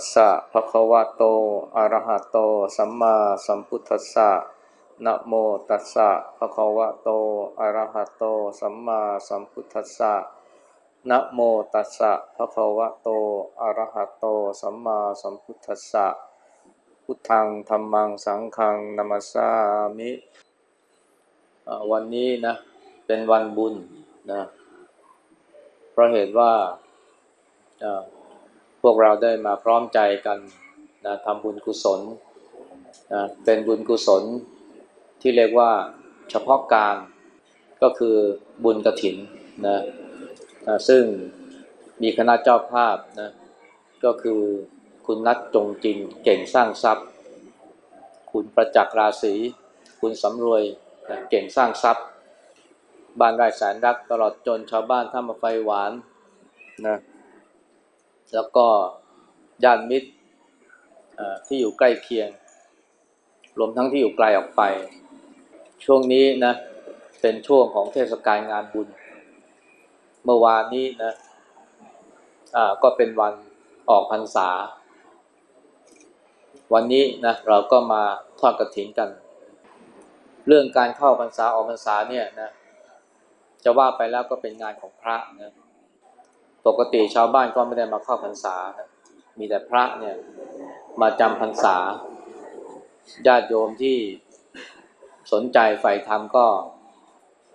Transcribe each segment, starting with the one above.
สสะภะคะวะโต อะระหะโต สัมมาสัมพุทธัสสะ นะโมตัสสะภะคะวะโต อะระหะโต สัมมาสัมพุทธัสสะ นะโมตัสสะภะคะวะโต อะระหะโต สัมมาสัมพุทธัสสะ พุทธังธัมมัง สังฆังนัมสสามิ วันนี้นะ เป็นวันบุญนะ เพราะเหตุว่า พวกเราได้มาพร้อมใจกันนะทำบุญกุศลนะเป็นบุญกุศลที่เรียกว่าเฉพาะการก็คือบุญกระถินนะนะซึ่งมีคณะเจ้าภาพนะก็คือคุณนัทจงจินเก่งสร้างทรัพย์ คุณประจักษ์ราศีคุณสำรวยนะเก่งสร้างทรัพย์ บ้านไร่แสนรักตลอดจนชาวบ้านท่ามาไฟหวานนะ แล้วก็ญาติมิตรที่อยู่ใกล้เคียง รวมทั้งที่อยู่ไกลออกไป ช่วงนี้นะ เป็นช่วงของเทศกาลงานบุญ เมื่อวานนี้นะก็เป็นวันออกพรรษา วันนี้นะเราก็มาทอดกระถินกัน เรื่องการเข้าพรรษาออกพรรษาเนี่ยนะ จะว่าไปแล้วก็เป็นงานของพระนะ ปกติชาวบ้านก็ไม่ได้มาเข้าพรรษา มีแต่พระเนี่ยมาจำพรรษา ญาติโยมที่สนใจใฝ่ธรรมก็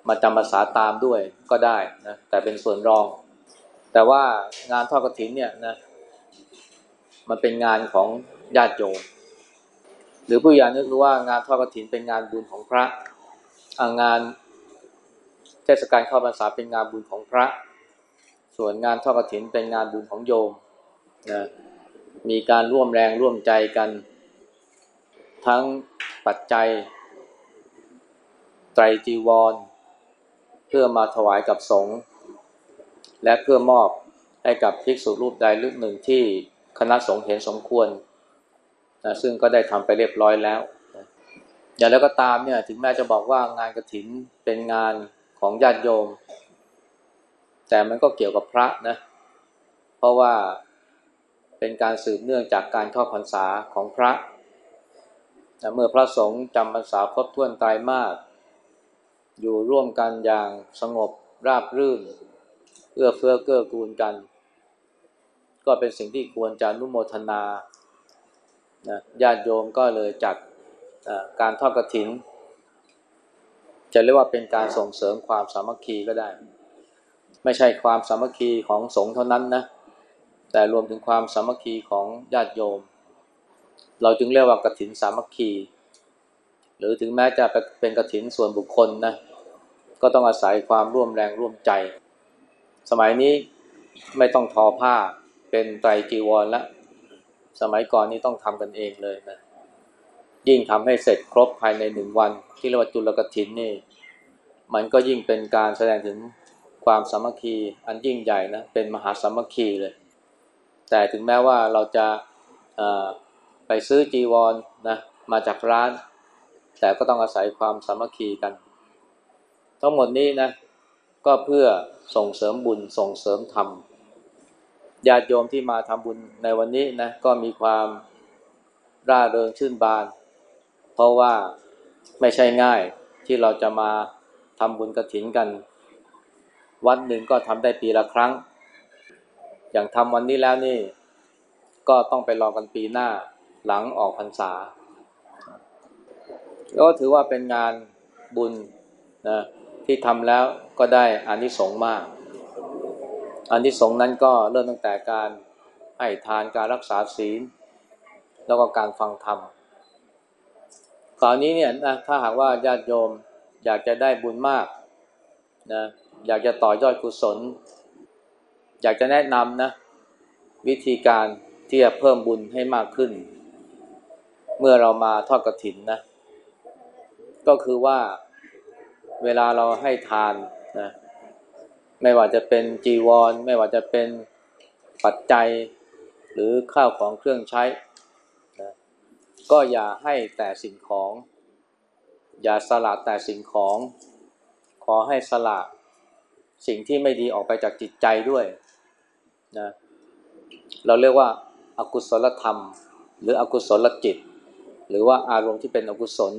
มาจำภาษาตามด้วยก็ได้นะแต่เป็นส่วนรอง แต่ว่างานทอดกฐินเนี่ยนะมันเป็นงานของญาติโยมหรือผู้ใหญ่นึกรู้ว่างานทอดกฐินเป็นงานบุญของพระงานเทศกาลเข้าพรรษาเป็นงานบุญของพระ ส่วนงานทอดกฐินเป็นงานบุญของโยมนะมีการร่วมแรงร่วมใจกัน ทั้งปัจจัย ไตรจีวร เพื่อมาถวายกับสงฆ์และเพื่อมอบให้กับภิกษุรูปใดรูปหนึ่งที่คณะสงฆ์เห็นสมควรนะซึ่งก็ได้ทำไปเรียบร้อยแล้วอย่างแล้วก็ตามเนี่ยถึงแม้จะบอกว่างานกระถินเป็นงานของญาติโยม แต่มันก็เกี่ยวกับพระนะ เพราะว่าเป็นการสืบเนื่องจากการเข้าพรรษาของพระเมื่อพระสงฆ์จำพรรษาครบถ้วนตายมาก อยู่ร่วมกันอย่างสงบราบรื่น เอื้อเฟื้อเกื้อกูลกัน ก็เป็นสิ่งที่ควรจะนุโมทนาญาติโยมก็เลยจัดการทอดกระถิน จะเรียกว่าเป็นการส่งเสริมความสามัคคีก็ได้ ไม่ใช่ความสามัคคีของสงฆ์เท่านั้นนะ แต่รวมถึงความสามัคคีของญาติโยม เราจึงเรียกว่ากถินสามัคคี หรือถึงแม้จะเป็นกถินส่วนบุคคลนะ ก็ต้องอาศัยความร่วมแรงร่วมใจ สมัยนี้ไม่ต้องทอผ้าเป็นไตรจีวรละ สมัยก่อนนี้ต้องทำกันเองเลยนะ ยิ่งทำให้เสร็จครบภายในหนึ่งวัน ที่เรียกว่าจุลกถินนี่ มันก็ยิ่งเป็นการแสดงถึง ความสามัคคีอันยิ่งใหญ่นะเป็นมหาสามัคคีเลย แต่ถึงแม้ว่าเราจะไปซื้อจีวรนนะมาจากร้าน แต่ก็ต้องอาศัยความสามัคคีกัน ทั้งหมดนี้นะก็เพื่อส่งเสริมบุญส่งเสริมธรรมญาติโยมที่มาทำบุญในวันนี้นะก็มีความร่าเริงชื่นบาน เพราะว่าไม่ใช่ง่ายที่เราจะมาทำบุญกระถินกัน วันหนึ่งก็ทำได้ปีละครั้ง อย่างทำวันนี้แล้วนี่ ก็ต้องไปรอกันปีหน้าหลังออกพรรษา ก็ถือว่าเป็นงานบุญนะที่ทำแล้วก็ได้อานิสงส์มากอานิสงส์นั้นก็เริ่มตั้งแต่การให้ทานการรักษาศีล แล้วก็การฟังธรรมคราวนี้เนี่ยนะถ้าหากว่าญาติโยมอยากจะได้บุญมากนะ อยากจะต่อยอดกุศล อยากจะแนะนำนะ วิธีการที่จะเพิ่มบุญให้มากขึ้น เมื่อเรามาทอดกระถินนะ ก็คือว่าเวลาเราให้ทานนะไม่ว่าจะเป็นจีวร ไม่ว่าจะเป็นปัจจัย หรือข้าวของเครื่องใช้นะก็อย่าให้แต่สิ่งของ อย่าสละแต่สิ่งของ ขอให้สละ สิ่งที่ไม่ดีออกไปจากจิตใจด้วยนะเราเรียกว่าอกุศลธรรม หรืออกุศลจิต หรือว่าอารมณ์ที่เป็นอกุศล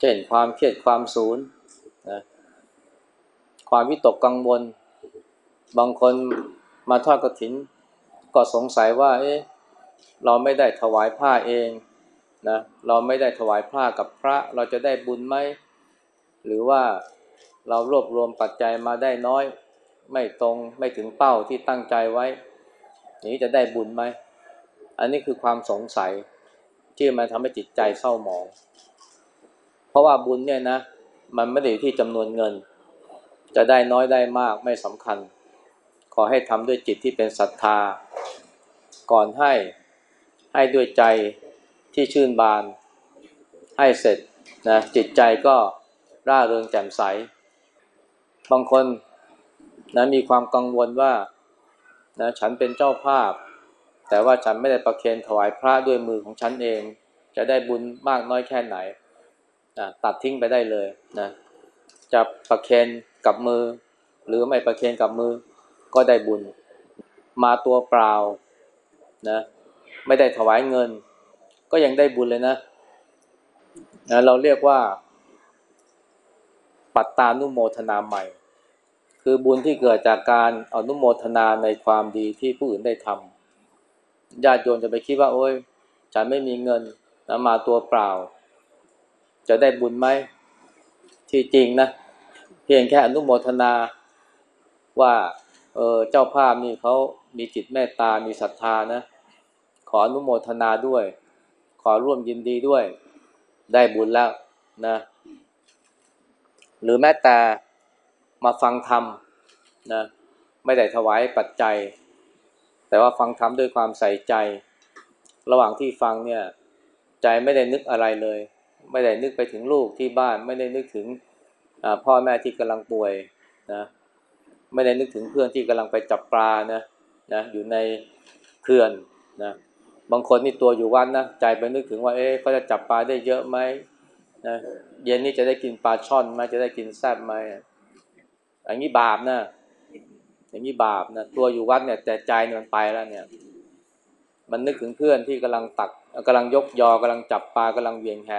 เช่นความเครียดความสูญนะความวิตกกังวล บางคนมาทอดกระถิน ก็สงสัยว่า เอ๊ะเราไม่ได้ถวายผ้าเองนะเราไม่ได้ถวายผ้ากับพระ เราจะได้บุญไหมหรือว่า เรารวบรวมปัจจัยมาได้น้อย ไม่ตรงไม่ถึงเป้าที่ตั้งใจไว้นี้จะได้บุญไหม อันนี้คือความสงสัยที่มันทำให้จิตใจเศร้าหมอง เพราะว่าบุญเนี่ยนะ มันไม่ได้อยู่ที่จำนวนเงิน จะได้น้อยได้มากไม่สำคัญ ขอให้ทำด้วยจิตที่เป็นศรัทธา ก่อนให้ให้ด้วยใจที่ชื่นบาน ให้เสร็จนะจิตใจก็ร่าเริงแจ่มใส บางคนนะมีความกังวลว่านะฉันเป็นเจ้าภาพ แต่ว่าฉันไม่ได้ประเคนถวายพระด้วยมือของฉันเอง จะได้บุญมากน้อยแค่ไหนนะตัดทิ้งไปได้เลยนะจะประเคนกับมือ หรือไม่ประเคนกับมือก็ได้บุญ มาตัวเปล่านะไม่ได้ถวายเงิน ก็ยังได้บุญเลยนะนะเราเรียกว่า ปัตตานุโมทนาใหม่ คือบุญที่เกิดจากการอนุโมทนาในความดีที่ผู้อื่นได้ทำญาติโยมจะไปคิดว่า โอ้ยฉันไม่มีเงินนะมาตัวเปล่า จะได้บุญไหมที่จริงนะเพียงแค่อนุโมทนาว่าเออเจ้าภาพนี่เขามีจิตเมตตา มีศรัทธานะ ขออนุโมทนาด้วย ขอร่วมยินดีด้วย ได้บุญแล้วนะ หรือแม้แต่มาฟังธรรมนะไม่ได้ถวายปัจจัย แต่ว่าฟังธรรมด้วยความใส่ใจ ระหว่างที่ฟังเนี่ยใจไม่ได้นึกอะไรเลย ไม่ได้นึกไปถึงลูกที่บ้าน ไม่ได้นึกถึงพ่อแม่ที่กำลังป่วยนะไม่ได้นึกถึงเพื่อนที่กำลังไปจับปลานะนะอยู่ในเขื่อนนะบางคนนี่ตัวอยู่วัดนนะใจไปนึกถึงว่าเอ๊ะเขาจะจับปลาได้เยอะไหม นะเย็นนี้จะได้กินปลาช่อนไหมจะได้กินแซ่บไหมอย่างนี้บาปนะอย่างนี้บาปนะตัวอยู่วัดเนี่ยแต่ใจมันไปแล้วเนี่ย มันนึกถึงเพื่อนที่กำลังตักกำลังยกยอกำลังจับปลากำลังเวียงแห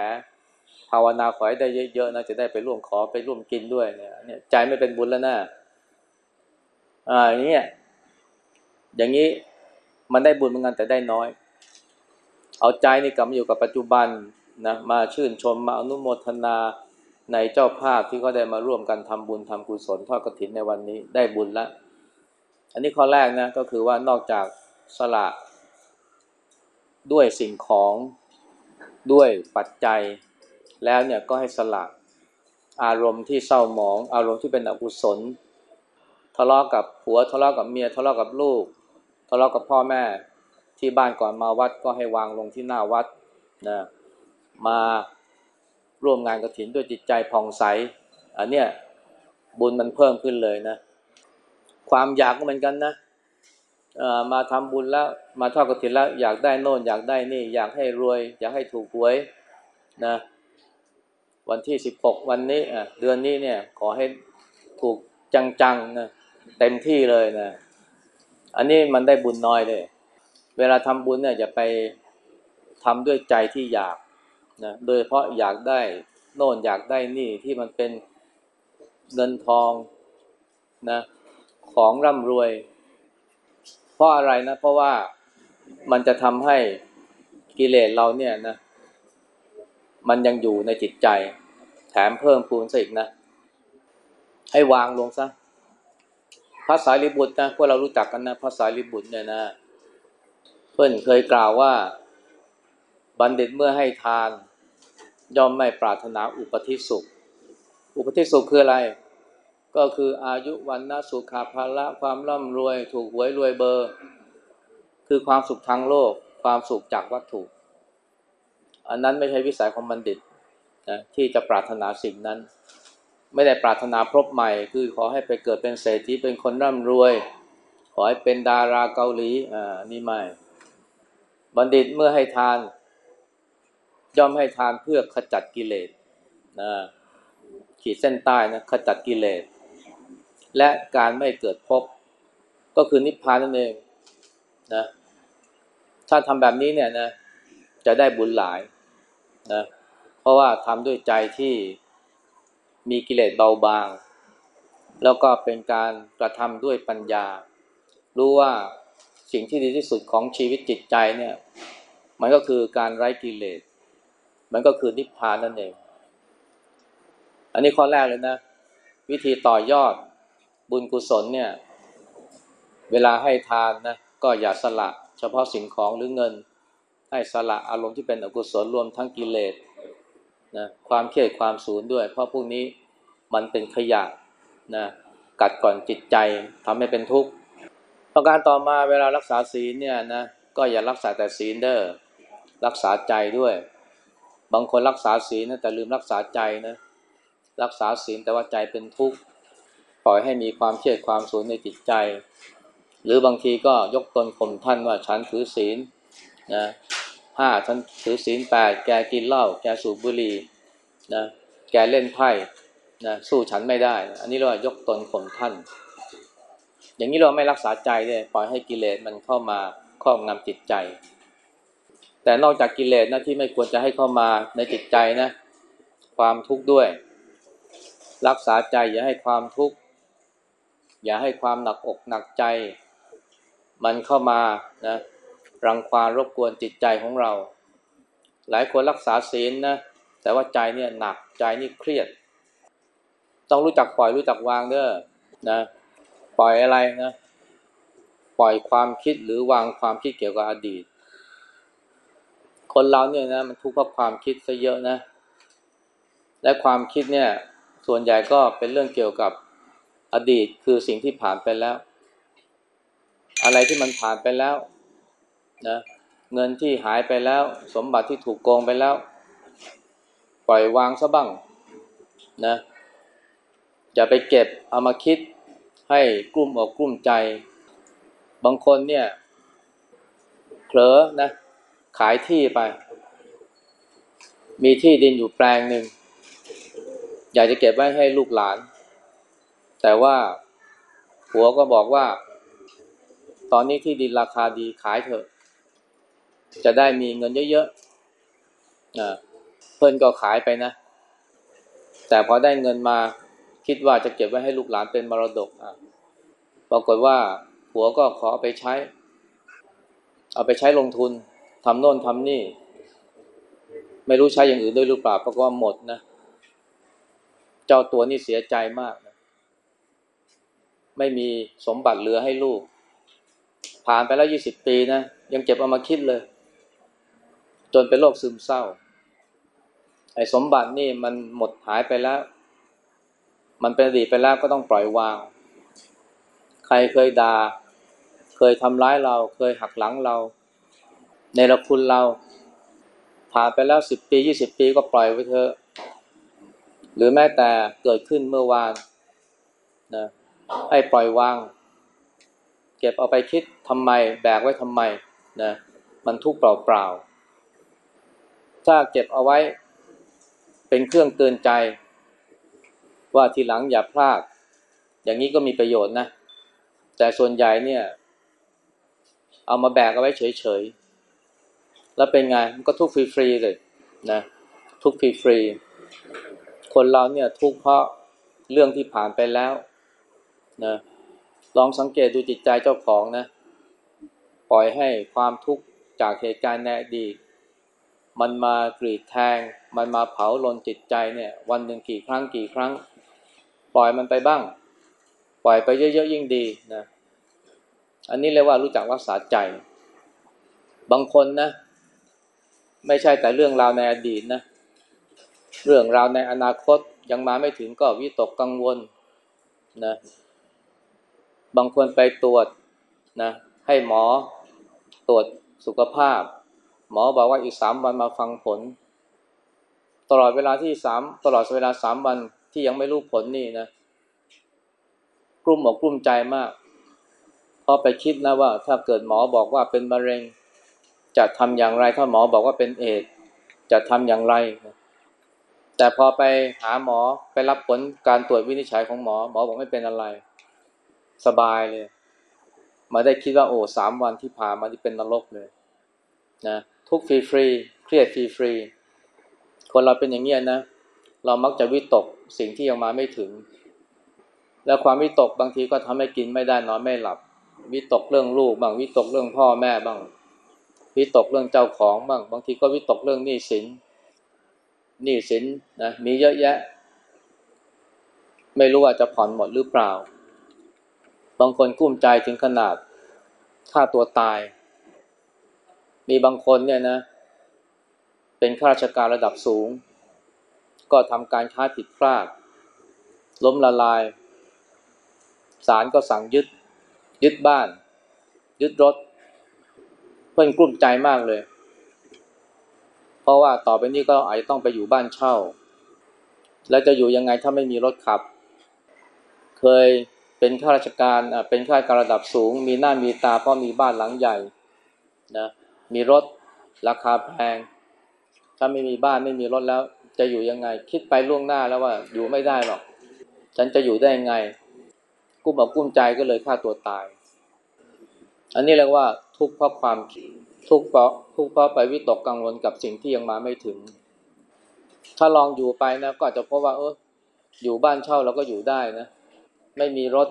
ภาวนาขอให้ได้เยอะๆนะจะได้ไปร่วมขอไปร่วมกินด้วยเนี่ยเนี่ย ใจไม่เป็นบุญแล้วนะอ่าอย่างเงี้ยอย่างนี้มันได้บุญเหมือนกันแต่ได้น้อย เอาใจนี่กลับมาอยู่กับปัจจุบัน นะมาชื่นชมมาอนุโมทนาในเจ้าภาพที่เขาได้มาร่วมกันทำบุญทำกุศลทอดกรถินในวันนี้ได้บุญล้วอันนี้ข้อแรกนะก็คือว่านอกจากสละด้วยสิ่งของด้วยปัจจัย แล้วเนี่ยก็ให้สละอารมณ์ที่เศร้าหมอง อารมณ์ที่เป็นอกุศล ทะเลาะกับผัวทะเลาะกับเมียทะเลาะกับลูก ทะเลาะกับพ่อแม่ที่บ้านก่อนมาวัดก็ให้วางลงที่หน้าวัดนะ มาร่วมงานกระถินด้วยจิตใจผ่องใส อันเนี้ยบุญมันเพิ่มขึ้นเลยนะ ความอยากก็เหมือนกันนะมาทำบุญแล้วมาทอดกระถินแล้วอยากได้โน่นอยากได้นี่ อยากให้รวย อยากให้ถูกหวยนะ วันที่สิบหกวันนี้อะเดือนนี้เนี่ยขอให้ถูกจังๆนะเต็มที่เลยนะ อันนี้มันได้บุญน้อยเลย เวลาทำบุญเนี่ยอย่าไปทำด้วยใจที่อยาก นะโดยเพราะอยากได้โน่นอยากได้นี่ที่มันเป็นเงินทองนะของร่ำรวย เพราะอะไรนะ เพราะว่ามันจะทำให้กิเลสเราเนี่ยนะมันยังอยู่ในจิตใจ แถมเพิ่มพูนซะอีกนะ ให้วางลงซะพระสารีบุตรนะพวกเรารู้จักกันนะพระสารีบุตรเนี่ยนะ เพื่อนเคยกล่าวว่า บัณฑิตเมื่อให้ทาน ย่อมไม่ปรารถนาอุปธิสุข อุปธิสุขคืออะไร ก็คืออายุวันนะสุขาภาละความร่ำรวย ถูกหวยรวยเบอร์ คือความสุขทางโลก ความสุขจากวัตถุ อันนั้นไม่ใช่วิสัยของบัณฑิตนะที่จะปรารถนาสิ่งนั้น ไม่ได้ปรารถนาพบใหม่ คือขอให้ไปเกิดเป็นเศรษฐีเป็นคนร่ำรวย ขอให้เป็นดาราเกาหลีอ่านี่ไม่ บัณฑิตเมื่อให้ทาน ย่อมให้ทานเพื่อขจัดกิเลสนะขีดเส้นใต้นะขจัดกิเลส และการไม่เกิดพบก็คือนิพพานนั่นเองนะถ้าทำแบบนี้เนี่ยนะจะได้บุญหลายนะเพราะว่าทำด้วยใจที่มีกิเลสเบาบาง แล้วก็เป็นการกระทำด้วยปัญญา รู้ว่าสิ่งที่ดีที่สุดของชีวิตจิตใจเนี่ย มันก็คือการไร้กิเลส มันก็คือนิพพานนั่นเอง อันนี้ข้อแรกเลยนะ วิธีต่อยอดบุญกุศลเนี่ย เวลาให้ทานนะก็อย่าสละ เฉพาะสิ่งของหรือเงิน ให้สละอารมณ์ที่เป็นอกุศลรวมทั้งกิเลสนะความเครียดความสูญด้วย เพราะพวกนี้มันเป็นขยะนะกัดก่อนจิตใจทำให้เป็นทุกข์ประการต่อมาเวลารักษาศีลเนี่ยนะก็อย่ารักษาแต่ศีลเด้อรักษาใจด้วย บางคนรักษาศีลนะแต่ลืมรักษาใจนะ รักษาศีลแต่ว่าใจเป็นทุกข์ปล่อยให้มีความเครียดความสูญในจิตใจ หรือบางทีก็ยกตนข่มท่านว่าฉันถือศีลนะห้าฉันถือศีลแปดแกกินเหล้าแกสูบบุหรี่นะแกเล่นไพ่นะสู้ฉันไม่ได้ อันนี้เรายกตนข่มท่าน อย่างนี้เราไม่รักษาใจเลยปล่อยให้กิเลสมันเข้ามาครอบงำจิตใจ แต่นอกจากกิเลสนะที่ไม่ควรจะให้เข้ามาในจิตใจนะ ความทุกข์ด้วย รักษาใจอย่าให้ความทุกข์อย่าให้ความหนักอกหนักใจ มันเข้ามานะรังควานรบกวนจิตใจของเรา หลายคนรักษาศีลนะแต่ว่าใจเนี่ยหนักใจนี่เครียด ต้องรู้จักปล่อยรู้จักวางเด้อนะปล่อยอะไรนะปล่อยความคิดหรือวางความคิดเกี่ยวกับอดีต คนเราเนี่ยนะมันทุกข์เพราะความคิดซะเยอะนะ และความคิดเนี่ย ส่วนใหญ่ก็เป็นเรื่องเกี่ยวกับอดีตคือสิ่งที่ผ่านไปแล้ว อะไรที่มันผ่านไปแล้วนะเงินที่หายไปแล้ว สมบัติที่ถูกโกงไปแล้ว ปล่อยวางซะบ้างนะอย่าไปเก็บเอามาคิดให้กลุ่มอกกลุ่มใจ บางคนเนี่ยเผลอนะ ขายที่ไป มีที่ดินอยู่แปลงหนึ่ง อยากจะเก็บไว้ให้ลูกหลาน แต่ว่าผัวก็บอกว่า ตอนนี้ที่ดินราคาดีขายเถอะ จะได้มีเงินเยอะๆนะเพื่อนก็ขายไปนะ แต่พอได้เงินมาคิดว่าจะเก็บไว้ให้ลูกหลานเป็นมรดกอะปรากฏว่าผัวก็ขอไปใช้ เอาไปใช้ลงทุน ทำโน่นทำนี่ ไม่รู้ใช้อย่างอื่นด้วยหรือเปล่าปรากฏว่าหมดนะ เจ้าตัวนี่เสียใจมากนะไม่มีสมบัติเหลือให้ลูก ผ่านไปแล้วยี่สิบปีนะ ยังเก็บเอามาคิดเลย จนเป็นโรคซึมเศร้า ไอ้สมบัตินี่มันหมดหายไปแล้ว มันเป็นอดีตไปแล้วก็ต้องปล่อยวาง ใครเคยด่าเคยทำร้ายเรา เคยหักหลังเรา ในรคุณเราผ่านไปแล้วสิบปียี่สิบปีก็ปล่อยไว้เถอะหรือแม้แต่เกิดขึ้นเมื่อวานนะให้ปล่อยวาง เก็บเอาไปคิดทำไมแบกไว้ทำไมนะมันทุกข์เปล่าๆถ้าเก็บเอาไว้เป็นเครื่องเตือนใจ ว่าทีหลังอย่าพลาด อย่างนี้ก็มีประโยชน์นะ แต่ส่วนใหญ่เนี่ย เอามาแบกเอาไว้เฉยๆ แล้วเป็นไงมันก็ทุกฟรีๆเลยนะทุกฟรีๆคนเราเนี่ยทุกเพราะเรื่องที่ผ่านไปแล้วนะลองสังเกตดูจิตใจเจ้าของนะ ปล่อยให้ความทุกข์จากเหตุการณ์ในอดีตมันมากรีดแทง มันมาเผาลนจิตใจเนี่ย วันหนึ่งกี่ครั้งกี่ครั้ง ปล่อยมันไปบ้าง ปล่อยไปเยอะๆยิ่งดีนะ อันนี้เรียกว่ารู้จักรักษาใจ บางคนนะ ไม่ใช่แต่เรื่องราวในอดีตนะ เรื่องราวในอนาคตยังมาไม่ถึงก็วิตกกังวลนะ บางคนไปตรวจนะ ให้หมอตรวจสุขภาพ หมอบอกว่าอีกสามวันมาฟังผล ตลอดเวลาที่สามตลอดเวลาสามวันที่ยังไม่รู้ผลนี่นะกลุ่มอกกลุ่มใจมากพอไปคิดนะว่า ถ้าเกิดหมอบอกว่าเป็นมะเร็ง จะทำอย่างไรถ้าหมอบอกว่าเป็นเอดส์จะทำอย่างไร แต่พอไปหาหมอไปรับผลการตรวจวินิจฉัยของหมอ หมอบอกไม่เป็นอะไร สบายเลย มาได้คิดว่าโอ้สามวันที่ผ่านมาที่เป็นนรกเลยนะทุกข์ฟรีฟรีเครียดฟรีฟรีคนเราเป็นอย่างเงี้ยนะ เรามักจะวิตกสิ่งที่ยังมาไม่ถึง แล้วความวิตกบางทีก็ทำให้กินไม่ได้นอนไม่หลับ วิตกเรื่องลูกบ้างวิตกเรื่องพ่อแม่บ้าง วิตกเรื่องเจ้าของบ้างบางทีก็วิตกเรื่องหนี้สินหนี้สินนะมีเยอะแยะ ไม่รู้ว่าจะผ่อนหมดหรือเปล่า บางคนกุ้มใจถึงขนาดฆ่าตัวตาย มีบางคนเนี่ยนะ เป็นข้าราชการระดับสูง ก็ทำการค้าผิดพลาด ล้มละลายศาลก็สั่งยึด ยึดบ้าน ยึดรถ เพื่อนกลุ้มใจมากเลย เพราะว่าต่อไปนี้ก็อาจจะต้องไปอยู่บ้านเช่า แล้วจะอยู่ยังไงถ้าไม่มีรถขับ เคยเป็นข้าราชการเป็นข้าราชการระดับสูง มีหน้ามีตาเพราะมีบ้านหลังใหญ่นะมีรถราคาแพง ถ้าไม่มีบ้านไม่มีรถแล้ว จะอยู่ยังไง คิดไปล่วงหน้าแล้วว่าอยู่ไม่ได้หรอก ฉันจะอยู่ได้ยังไงกุ้มอกกุ้มใจก็เลยฆ่าตัวตาย อันนี้เรียกว่า ทุกข์เพราะความทุกข์เพราะทุกข์เพราะไปวิตกกังวลกับสิ่งที่ยังมาไม่ถึง ถ้าลองอยู่ไปนะก็อาจจะพบว่าเอออยู่บ้านเช่าเราก็อยู่ได้นะ ไม่มีรถ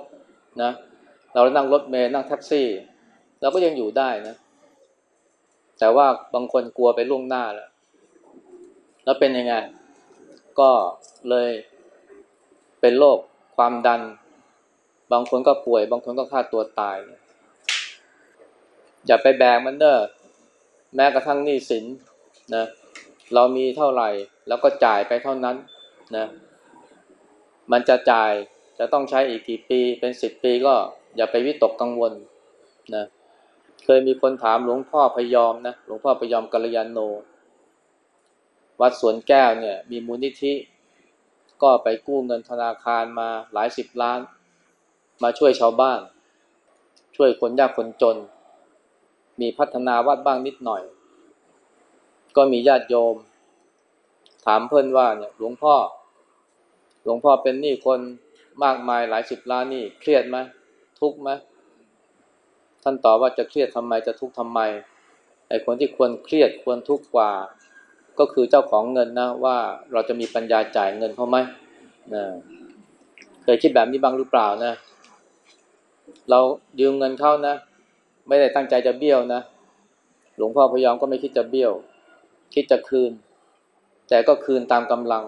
นะ เรานั่งรถเมล์นั่งแท็กซี่เราก็ยังอยู่ได้นะ แต่ว่าบางคนกลัวไปล่วงหน้าแล้วแล้วเป็นยังไง ก็เลยเป็นโรคความดัน บางคนก็ป่วย บางคนก็ฆ่าตัวตาย อย่าไปแบกมันเด้อแม้กระทั่งหนี้สินนะเรามีเท่าไหร่ แล้วก็จ่ายไปเท่านั้นนะมันจะจ่ายจะต้องใช้อีกกี่ปีเป็นสิบปีก็อย่าไปวิตกกังวลนะเคยมีคนถามหลวงพ่อพยอมนะหลวงพ่อพยอมกัลยาณโน วัดสวนแก้วเนี่ย มีมูลนิธิ ก็ไปกู้เงินธนาคารมาหลายสิบล้าน มาช่วยชาวบ้าน ช่วยคนยากคนจน มีพัฒนาวัดบ้างนิดหน่อย ก็มีญาติโยม ถามเพื่อนว่าเนี่ยหลวงพ่อ หลวงพ่อเป็นหนี้คนมากมายหลายสิบล้านนี่เครียดไหมทุกข์ไหมท่านตอบว่าจะเครียดทำไมจะทุกข์ทำไมไอ้คนที่ควรเครียดควรทุกข์กว่า ก็คือเจ้าของเงินนะว่าเราจะมีปัญญาจ่ายเงินเขาไหมนะเคยคิดแบบนี้บ้างหรือเปล่านะ เรายืมเงินเขานะ ไม่ได้ตั้งใจจะเบี้ยวนะ หลวงพ่อพยอมก็ไม่คิดจะเบี้ยว คิดจะคืน แต่ก็คืนตามกำลัง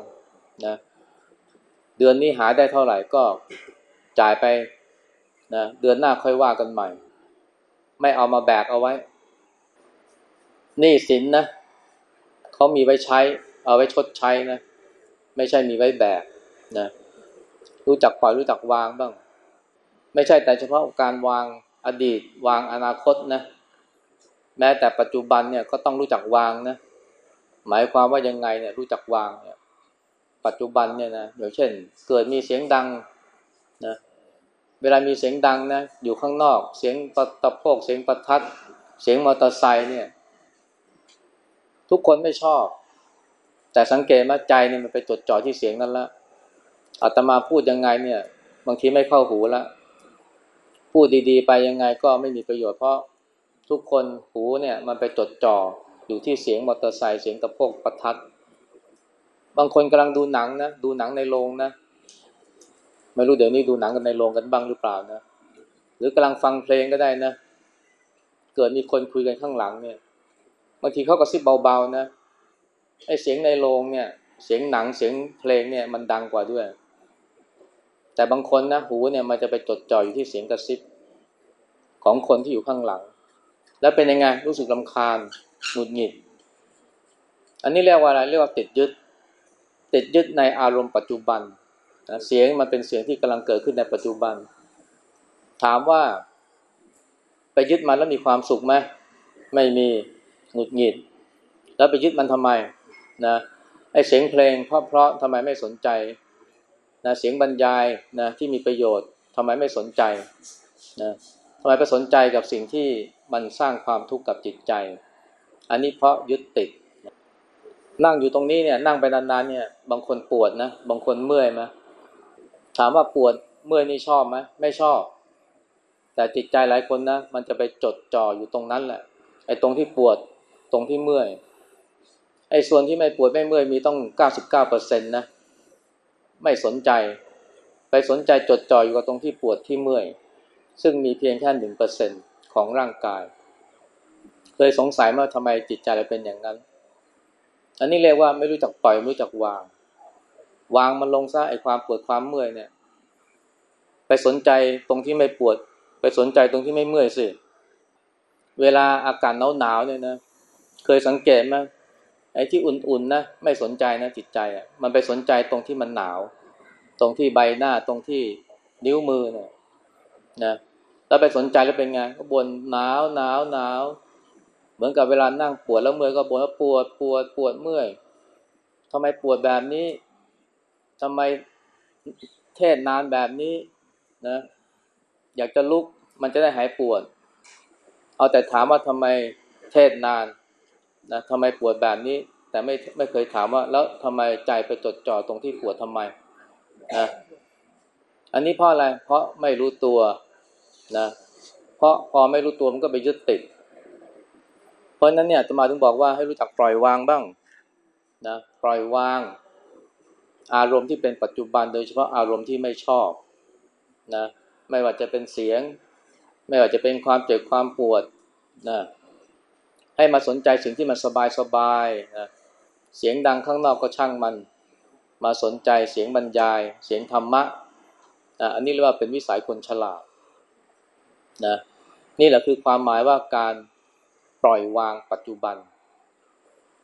นะ เดือนนี้หาได้เท่าไหร่ก็จ่ายไปนะเดือนหน้าค่อยว่ากันใหม่ ไม่เอามาแบกเอาไว้หนี้สินนะเขามีไว้ใช้ เอาไว้ชดใช้นะ ไม่ใช่มีไว้แบกนะ รู้จักปล่อยรู้จักวางบ้าง ไม่ใช่แต่เฉพาะการวาง อดีตวางอนาคตนะแม้แต่ปัจจุบันเนี่ยก็ต้องรู้จักวางนะหมายความว่ายังไงเนี่ยรู้จักวางเนี่ยปัจจุบันเนี่ยนะอย่างเช่น เกิดมีเสียงดังนะเวลามีเสียงดังนะอยู่ข้างนอก เสียงตะตะโพกเสียงประทัด เสียงมอเตอร์ไซค์เนี่ย ทุกคนไม่ชอบ แต่สังเกตมาใจเนี่ยมันไปจดจ่อที่เสียงนั้นละอาตมาพูดยังไงเนี่ย บางทีไม่เข้าหูละ พูดดีๆ ไปยังไงก็ไม่มีประโยชน์เพราะทุกคนหูเนี่ยมันไปจดจ่ออยู่ที่เสียงมอเตอร์ไซค์เสียงตะโพกประทัด บางคนกำลังดูหนังนะดูหนังในโรงนะไม่รู้เดี๋ยวนี้ดูหนังกันในโรงกันบ้างหรือเปล่านะหรือกำลังฟังเพลงก็ได้นะ เกิดมีคนคุยกันข้างหลังเนี่ยบางทีเขาก็ซิบเบาๆนะไอเสียงในโรงเนี่ย เสียงหนังเสียงเพลงเนี่ยมันดังกว่าด้วย แต่บางคนนะหูเนี่ยมันจะไปจดจ่ออยู่ที่เสียงกระซิบของคนที่อยู่ข้างหลัง แล้วเป็นยังไงรู้สึกลำคาญหงุดหงิด อันนี้เรียกว่าอะไรเรียกว่าติดยึด ติดยึดในอารมณ์ปัจจุบันนะเสียงมันเป็นเสียงที่กำลังเกิดขึ้นในปัจจุบัน ถามว่า ไปยึดมันแล้วมีความสุขไหมไม่มีหงุดหงิด แล้วไปยึดมันทำไมนะไอเสียงเพลงเพราะๆทำไมไม่สนใจ นะเสียงบรรยายนะที่มีประโยชน์ทำไมไม่สนใจนะทำไมไปสนใจกับสิ่งที่มันสร้างความทุกข์กับจิตใจ อันนี้เพราะยึดติด นั่งอยู่ตรงนี้เนี่ยนั่งไปนานๆเนี่ย บางคนปวดนะ บางคนเมื่อยไหมถามว่าปวดเมื่อยนี่ชอบไหมไม่ชอบ แต่จิตใจหลายคนนะมันจะไปจดจ่ออยู่ตรงนั้นแหละ ไอ้ตรงที่ปวดตรงที่เมื่อย ไอ้ส่วนที่ไม่ปวดไม่เมื่อยมีต้องเก้าสิบเก้าเปอร์เซ็นต์นะ ไม่สนใจ ไปสนใจจดจ่ออยู่กับตรงที่ปวดที่เมื่อย ซึ่งมีเพียงแค่หนึ่งเปอร์เซ็นของร่างกาย เคยสงสัยว่าทำไมจิตใจเราเป็นอย่างนั้น อันนี้เรียกว่าไม่รู้จักปล่อยไม่รู้จักวาง วางมันลงซะไอความปวดความเมื่อยเนี่ย ไปสนใจตรงที่ไม่ปวด ไปสนใจตรงที่ไม่เมื่อยสิเวลาอากาศหนาวๆเนี่ยนะ เคยสังเกตไหม ไอ้ที่อุ่นๆนะไม่สนใจนะจิตใจอะมันไปสนใจตรงที่มันหนาว ตรงที่ใบหน้าตรงที่นิ้วมือเนี่ยนะแล้วไปสนใจแล้วเป็นไงก็บ่นหนาวหนาวหนาวเหมือนกับเวลานั่งปวดแล้วเมื่อยก็บ่นว่าปวดปวดปวดเมื่อยทำไมปวดแบบนี้ทำไมเทศนานแบบนี้นะ อยากจะลุกมันจะได้หายปวด เอาแต่ถามว่าทำไมเทศนาน นะทำไมปวดแบบนี้ แต่ไม่ไม่เคยถามว่า แล้วทำไมใจไปจดจ่อตรงที่ปวดทำไมนะอันนี้เพราะอะไร เพราะไม่รู้ตัวนะ เพราะพอไม่รู้ตัวมันก็ไปยึดติด เพราะนั้นเนี่ยตมาถึงบอกว่าให้รู้จักปล่อยวางบ้างนะปล่อยวาง อารมณ์ที่เป็นปัจจุบันโดยเฉพาะอารมณ์ที่ไม่ชอบนะไม่ว่าจะเป็นเสียง ไม่ว่าจะเป็นความเจ็บความปวดนะ ให้มาสนใจสิ่งที่มันสบายสบายนะเสียงดังข้างนอกก็ช่างมัน มาสนใจเสียงบรรยาย เสียงธรรมะนะอันนี้เรียกว่าเป็นวิสัยคนฉลาดนะนี่แหละคือความหมายว่าการปล่อยวางปัจจุบัน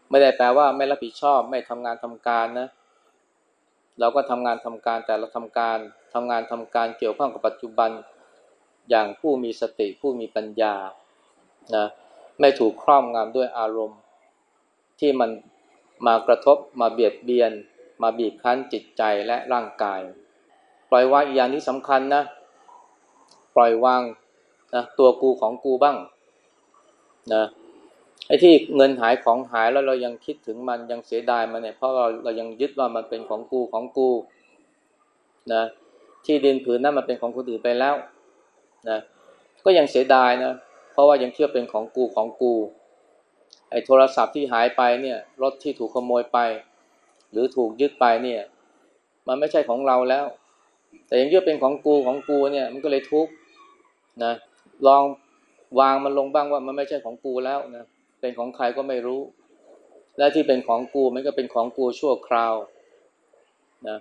ไม่ได้แปลว่าไม่รับผิดชอบไม่ทำงานทำการนะเราก็ทำงานทำการแต่เราทำการทำงานทำการเกี่ยวข้องกับปัจจุบันอย่างผู้มีสติผู้มีปัญญานะ ไม่ถูกครอบงำด้วยอารมณ์ ที่มันมากระทบมาเบียดเบียน มาบีบคั้นจิตใจและร่างกาย ปล่อยวางอีกอย่างนี้สำคัญนะ ปล่อยวางนะตัวกูของกูบ้างนะไอ้ที่เงินหายของหายแล้วเรายังคิดถึงมันยังเสียดายมันเนี่ยเพราะเราเรายังยึดว่ามันเป็นของกูของกูนะที่ดินผืนนั้นมันเป็นของคนอื่นไปแล้วนะก็ยังเสียดายนะ เพราะว่ายังเชื่อเป็นของกูของกู ไอ้โทรศัพท์ที่หายไปเนี่ย รถที่ถูกขโมยไป หรือถูกยึดไปเนี่ย มันไม่ใช่ของเราแล้ว แต่ยังยึดเป็นของกูของกูเนี่ย มันก็เลยทุกข์นะ ลองวางมันลงบ้างว่ามันไม่ใช่ของกูแล้วนะ เป็นของใครก็ไม่รู้ และที่เป็นของกูมันก็เป็นของกูชั่วคราวนะ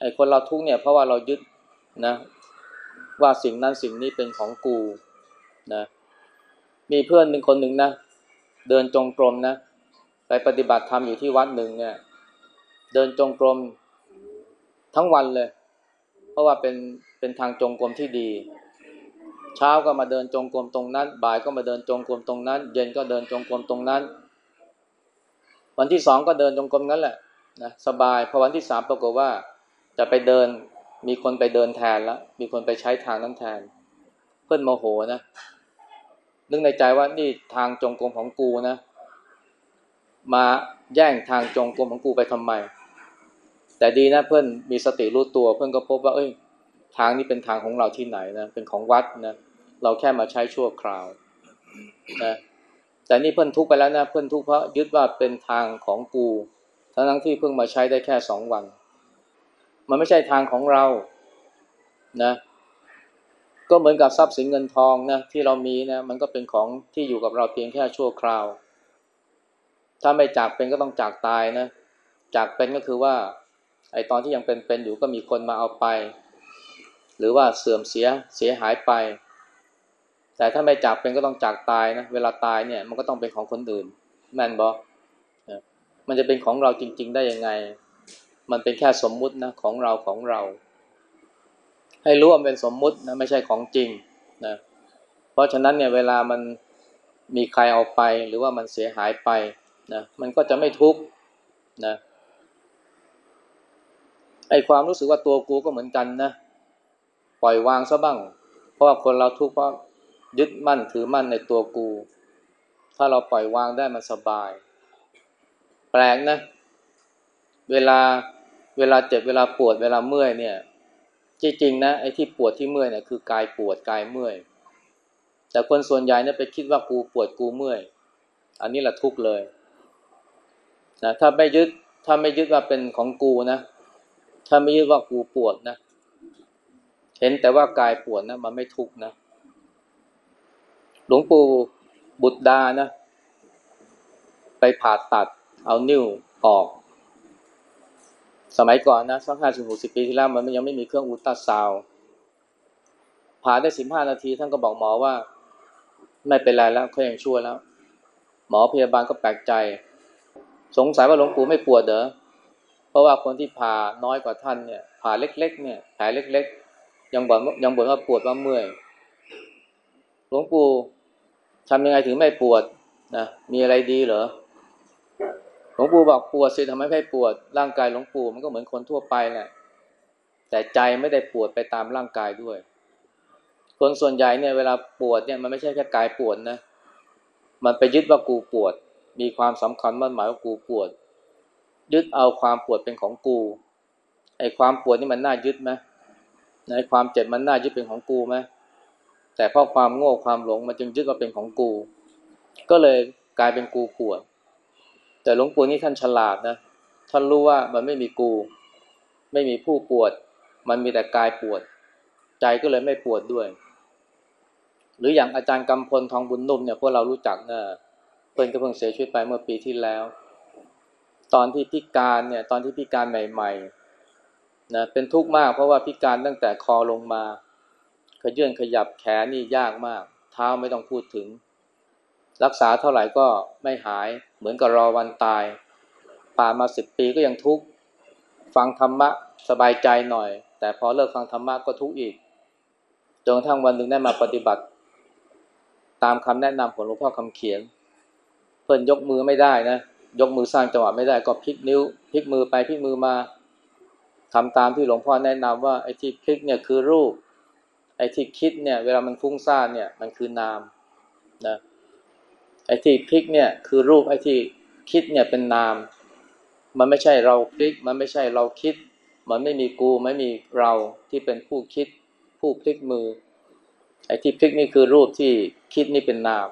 ไอ้คนเราทุกข์เนี่ยเพราะว่าเรายึดนะ ว่าสิ่งนั้นสิ่งนี้เป็นของกูนะ มีเพื่อนหนึ่งคนหนึ่งนะ เดินจงกรมนะ ไปปฏิบัติธรรมอยู่ที่วัดหนึ่งเนี่ย เดินจงกรมทั้งวันเลย เพราะว่าเป็นเป็นทางจงกรมที่ดี เช้าก็มาเดินจงกรมตรงนั้น บ่ายก็มาเดินจงกรมตรงนั้น เย็นก็เดินจงกรมตรงนั้น วันที่สองก็เดินจงกรมนั้นแหละนะสบายพอวันที่สามปรากฏว่า จะไปเดินมีคนไปเดินแทนแล้ว มีคนไปใช้ทางนั้นแทน เพื่อนโมโหนะ นึกในใจว่านี่ทางจงกรมของกูนะ มาแย่งทางจงกรมของกูไปทำไม แต่ดีนะเพื่อนมีสติรู้ตัวเพื่อนก็พบว่า เอ้ย ทางนี้เป็นทางของเราที่ไหนนะเป็นของวัดนะเราแค่มาใช้ชั่วคราวนะแต่นี่เพื่อนทุกไปแล้วนะเพื่อนทุกเพราะยึดว่าเป็นทางของกูทั้งทั้งที่เพิ่งมาใช้ได้แค่สองวัน มันไม่ใช่ทางของเรานะ ก็เหมือนกับทรัพย์สินเงินทองนะที่เรามีนะมันก็เป็นของที่อยู่กับเราเพียงแค่ชั่วคราว ถ้าไม่จากเป็นก็ต้องจากตายนะ จากเป็นก็คือว่าไอตอนที่ยังเป็นเป็นอยู่ก็มีคนมาเอาไป หรือว่าเสื่อมเสียเสียหายไป แต่ถ้าไม่จากเป็นก็ต้องจากตายนะเวลาตายเนี่ยมันก็ต้องเป็นของคนอื่น แม่นบอมันจะเป็นของเราจริง ๆ ได้ยังไง มันเป็นแค่สมมุตินะของเราของเรา ให้รู้ว่าเป็นสมมุตินะไม่ใช่ของจริงนะเพราะฉะนั้นเนี่ยเวลามันมีใครเอาไปหรือว่ามันเสียหายไปนะมันก็จะไม่ทุกข์นะไอความรู้สึกว่าตัวกูก็เหมือนกันนะปล่อยวางซะบ้าง เพราะว่าคนเราทุกข์เพราะยึดมั่นถือมั่นในตัวกู ถ้าเราปล่อยวางได้มันสบาย แปลกนะ เวลาเวลาเจ็บเวลาปวดเวลาเมื่อยเนี่ย จริงๆนะไอ้ที่ปวดที่เมื่อยเนี่ยคือกายปวดกายเมื่อย แต่คนส่วนใหญ่เนี่ยไปคิดว่ากูปวดกูเมื่อย อันนี้แหละทุกเลยนะถ้าไม่ยึดถ้าไม่ยึดว่าเป็นของกูนะ ถ้าไม่ยึดว่ากูปวดนะ เห็นแต่ว่ากายปวดนะมันไม่ทุกนะ หลวงปู่บุตรดานะ ไปผ่าตัดเอานิ้วออก สมัยก่อนนะสักห้าสิบหกสิบปีที่แล้วมันยังไม่มีเครื่องอุลตราซาวผ่าได้สิบห้านาทีท่านก็บอกหมอว่า ไม่เป็นไรแล้วเขายังชั่วแล้ว หมอพยาบาลก็แปลกใจ สงสัยว่าหลวงปู่ไม่ปวดเหรอเพราะว่าคนที่ผ่าน้อยกว่าท่านเนี่ยผ่าเล็ก ๆ เนี่ยแผลเล็ก ๆ ยังบ่นยังบ่นว่าปวดว่าเมื่อยหลวงปู่ทำยังไงถึงไม่ปวดนะมีอะไรดีเหรอ หลวงปู่บอกปวดสิทำไมไม่ปวดร่างกายหลวงปู่มันก็เหมือนคนทั่วไปแหละ แต่ใจไม่ได้ปวดไปตามร่างกายด้วย คนส่วนใหญ่เนี่ยเวลาปวดเนี่ยมันไม่ใช่แค่กายปวดนะ มันไปยึดว่ากูปวด มีความสำคัญมั่นหมายว่ากูปวด ยึดเอาความปวดเป็นของกู ไอ้ความปวดนี่มันน่ายึดไหมในความเจ็บมันน่ายึดเป็นของกูไหมแต่เพราะความโง่ความหลงมันจึงยึดว่าเป็นของกู ก็เลยกลายเป็นกูปวด แต่หลวงปู่นี่ท่านฉลาดนะท่านรู้ว่ามันไม่มีกู ไม่มีผู้ปวด มันมีแต่กายปวด ใจก็เลยไม่ปวดด้วย หรืออย่างอาจารย์กำพลทองบุญนุ่มเนี่ยพวกเรารู้จักนะเพิ่นก็เพิ่งเสียชีวิตไปเมื่อปีที่แล้ว ตอนที่พิการเนี่ย ตอนที่พิการใหม่ๆนะเป็นทุกข์มากเพราะว่าพิการตั้งแต่คอลงมาขยื่นขยับแขนนี่ยากมาก เท้าไม่ต้องพูดถึง รักษาเท่าไหร่ก็ไม่หาย เหมือนกับรอวันตายผ่ามาสิบปีก็ยังทุกข์ฟังธรรมะสบายใจหน่อย แต่พอเลิกฟังธรรมะก็ทุกข์อีกจนกระทั่งวันหนึ่งได้มาปฏิบัติ ตามคำแนะนำของหลวงพ่อคำเขียน เพิ่นยกมือไม่ได้นะยกมือสร้างจังหวะไม่ได้ก็พลิกนิ้วพลิกมือไปพลิกมือมาทำตามที่หลวงพ่อแนะนำว่าไอ้ที่พลิกเนี่ยคือรูป ไอ้ที่คิดเนี่ย เวลามันฟุ้งซ่านเนี่ยมันคือนามนะ ไอ้ที่พลิกเนี่ยคือรูปไอ้ที่คิดเนี่ยเป็นนาม มันไม่ใช่เราพลิก มันไม่ใช่เราคิด มันไม่มีกูไม่มีเราที่เป็นผู้คิด ผู้พลิกมือ ไอ้ที่พลิกนี่คือรูปที่คิดนี่เป็นนาม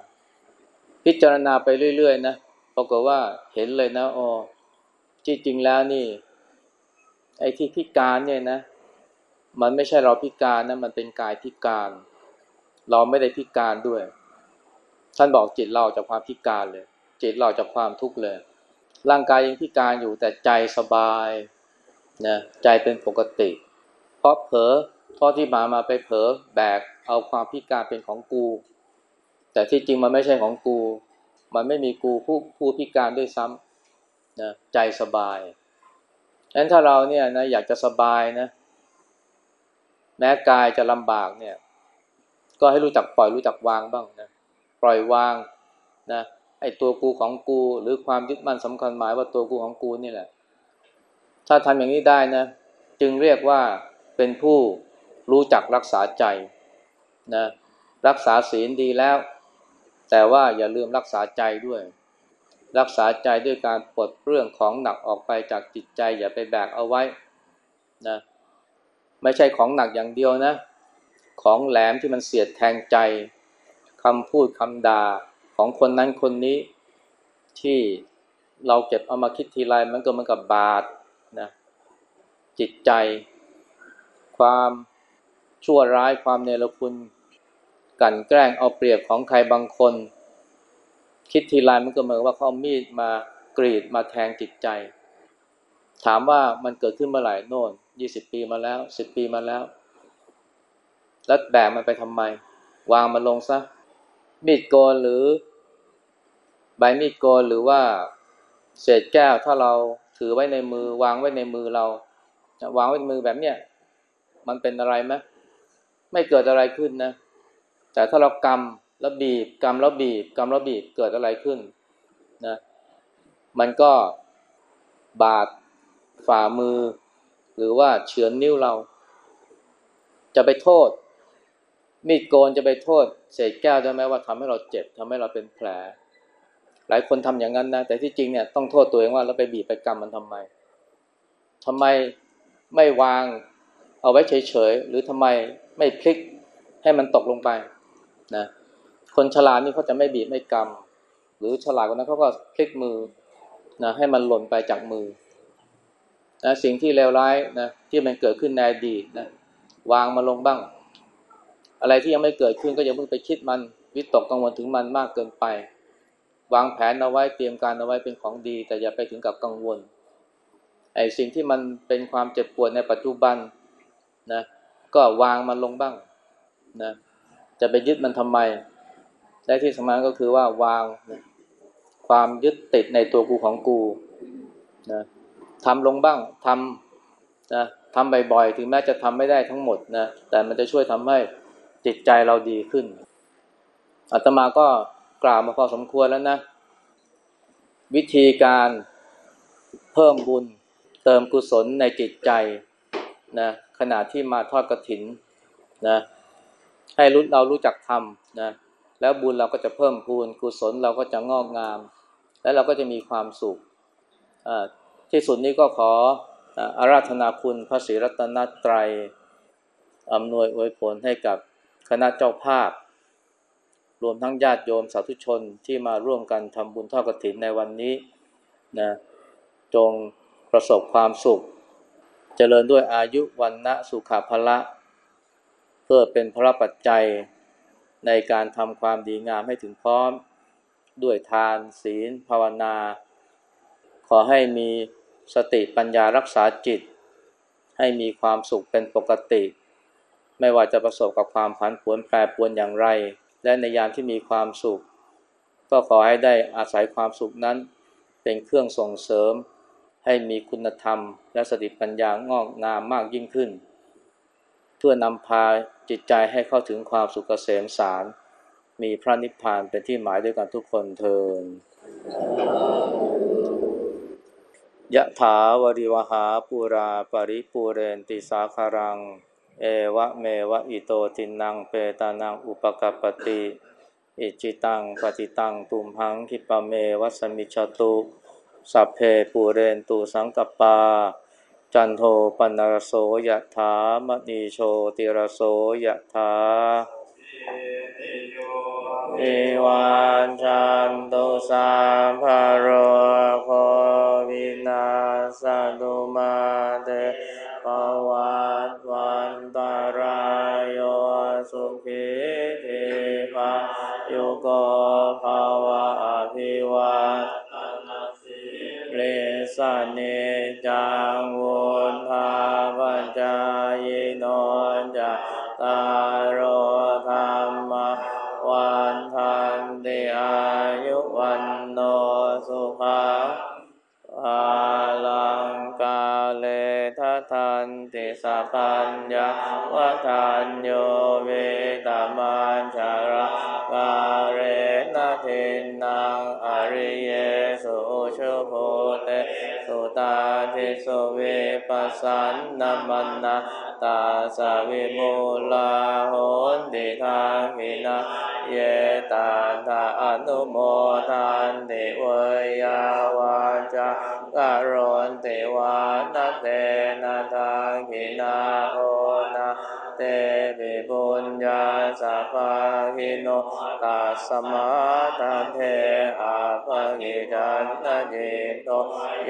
พิจารณาไปเรื่อยๆนะปรากฏว่าเห็นเลยนะอ๋อจริงๆแล้วนี่ ไอ้ที่พิการเนี่ยนะ มันไม่ใช่เราพิการนะ มันเป็นกายพิการ เราไม่ได้พิการด้วย ท่านบอกจิตเราจากความพิการเลย จิตเราจากความทุกข์เลย ร่างกายยังพิการอยู่แต่ใจสบายนะใจเป็นปกติ เพราะเผลอเพราะที่มามาไปเผลอแบกเอาความพิการเป็นของกู แต่ที่จริงมันไม่ใช่ของกู มันไม่มีกูผู้ผู้พิการด้วยซ้ำนะใจสบายงั้นถ้าเราเนี่ยนะอยากจะสบายนะ แม้กายจะลำบากเนี่ย ก็ให้รู้จักปล่อยรู้จักวางบ้างนะ ปล่อยวางนะไอ้ตัวกูของกู หรือความยึดมั่นสำคัญหมายว่าตัวกูของกูนี่แหละ ถ้าทำอย่างนี้ได้นะ จึงเรียกว่าเป็นผู้รู้จักรักษาใจนะรักษาศีลดีแล้ว แต่ว่าอย่าลืมรักษาใจด้วย รักษาใจด้วยการปลดเรื่องของหนักออกไปจากจิตใจ อย่าไปแบกเอาไว้นะไม่ใช่ของหนักอย่างเดียวนะ ของแหลมที่มันเสียดแทงใจ คำพูดคำด่าของคนนั้นคนนี้ที่เราเก็บเอามาคิดทีไรมันก็เหมือนกับบาดนะจิตใจ ความชั่วร้ายความเนรคุณกันแกล้งเอาเปรียบของใครบางคน คิดทีไรมันก็เหมือนว่าเขาเอามีดมากรีดมาแทงจิตใจ ถามว่ามันเกิดขึ้นเมื่อไหร่โน่นยี่สิบปีมาแล้วสิบปีมาแล้ว แล้วแบกมันไปทำไม วางมันลงซะ มีดโกนหรือใบมีดโกนหรือว่าเศษแก้วถ้าเราถือไว้ในมือ วางไว้ในมือเรา วางไว้ในมือแบบเนี้ยมันเป็นอะไรไหมไม่เกิดอะไรขึ้นนะ แต่ถ้าเรากำแล้วบีบกำแล้วบีบกำแล้วบีบเกิดอะไรขึ้นนะมันก็บาดฝ่ามือ หรือว่าเฉือนนิ้วเรา จะไปโทษ มีดโกนจะไปโทษเศษแก้วได้ไหมว่าทำให้เราเจ็บทำให้เราเป็นแผล หลายคนทำอย่างนั้นนะ แต่ที่จริงเนี่ยต้องโทษตัวเองว่าเราไปบีบไปกรรมมันทำไมทำไมไม่วางเอาไว้เฉยๆ หรือทำไมไม่พลิกให้มันตกลงไปนะคนฉลาดนี่เขาจะไม่บีบไม่กรรมหรือฉลาดกว่านั้นเขาก็พลิกมือนะให้มันหล่นไปจากมือนะสิ่งที่เลวร้ายนะที่มันเกิดขึ้นในอดีตนะวางมาลงบ้าง อะไรที่ยังไม่เกิดขึ้นก็อย่าเพิ่งไปคิดมันวิตกกังวลถึงมันมากเกินไป วางแผนเอาไว้เตรียมการเอาไว้เป็นของดี แต่อย่าไปถึงกับกังวลไอ้สิ่งที่มันเป็นความเจ็บปวดในปัจจุบันนะก็วางมันลงบ้างนะจะไปยึดมันทำไมและที่สำคัญก็คือว่าวางนะความยึดติดในตัวกูของกูนะทำลงบ้างทำนะทำบ่อยๆถึงแม้จะทำไม่ได้ทั้งหมดนะแต่มันจะช่วยทำให้ จิตใจเราดีขึ้นอาตมาก็กล่าวมาพอสมควรแล้วนะ วิธีการเพิ่มบุญเติมกุศลในจิตใจนะขณะที่มาทอดกระถินนะให้รู้เรารู้จักทำนะแล้วบุญเราก็จะเพิ่มพูนกุศลเราก็จะงอกงาม แล้วเราก็จะมีความสุขที่สุดนี้ก็ขออาราธนาคุณพระศรีรัตนตรัยอำนวยอวยผลให้กับ คณะเจ้าภาพ รวมทั้งญาติโยมสาธุชนที่มาร่วมกันทำบุญทอดกฐินในวันนี้นะจงประสบความสุข เจริญด้วยอายุวันนะสุขาภละ เพื่อเป็นพระปัจจัยในการทำความดีงามให้ถึงพร้อม ด้วยทานศีล ภาวนา ขอให้มีสติปัญญารักษาจิต ให้มีความสุขเป็นปกติ ไม่ว่าจะประสบกับความผันผวนแปรปรวนอย่างไร และในยามที่มีความสุข ก็ขอให้ได้อาศัยความสุขนั้น เป็นเครื่องส่งเสริม ให้มีคุณธรรม และสติปัญญางอกงามมากยิ่งขึ้น เพื่อนำพาจิตใจให้เข้าถึงความสุขเกษมสาร มีพระนิพพานเป็นที่หมายด้วยกันทุกคนเทินยะถาวริวหาปุราปริปูเรนติสาคารัง เอวะเมวะอิโตทินังเปตานังอุปกปติอิจิตังปฏิตังตุมหังคิปะเมวัสมิจตุสัพเพปูเรนตุสังกปา จันโทปนรโสยะถามณีโชติรโสยะถาเอวานจันตุสัมภโรโควินาสตุมาเต ปวัตวันตารายโยสุขิธิภายุโกภาวะอภิวัตเลสเนจังวุธาปัจจายโนจัตตา นติสัพพัญญาวัฏานโยเวตามันจาระกาเรนะเทนังอริเยสุชโพเตสุตาทิสเวปัสสันนมันนาตาสาวิมูลาโหนติทาหินาเยตาตาอนุโมทานติเวยาวาจา การโรนติวานเตนะทาหินาโอนาเตปิบุญญาสัพพิโนตัสสมาทันเทอาภกิจันตจิตโต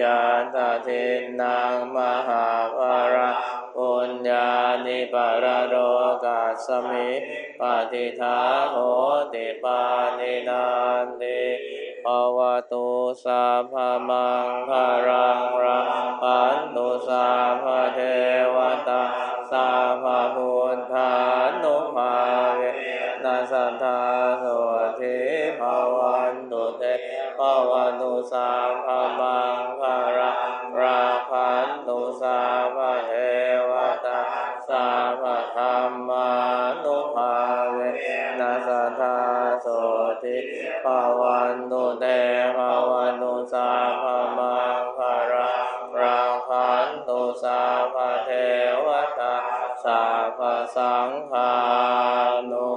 ยาตาทินังมหาภราปุญญานิปารโรกัสมิปฏิทาโหติปานินานติ ภาวตุสัพพมังคารังราปันตุสัพพเทวตาสัพพพุทธานุภาเวนัสสัทธาโสทิภาวันตุเตภาวตุสัพพมังคารังราปันตุสัพพเทวตาสัพพธรรมานุภาเวนัสสัทธาโสทิ ภาวันตุเตภาวันตุสัพพมังคารังราคันตุสัพพเทวตาสัพพสังฆานุ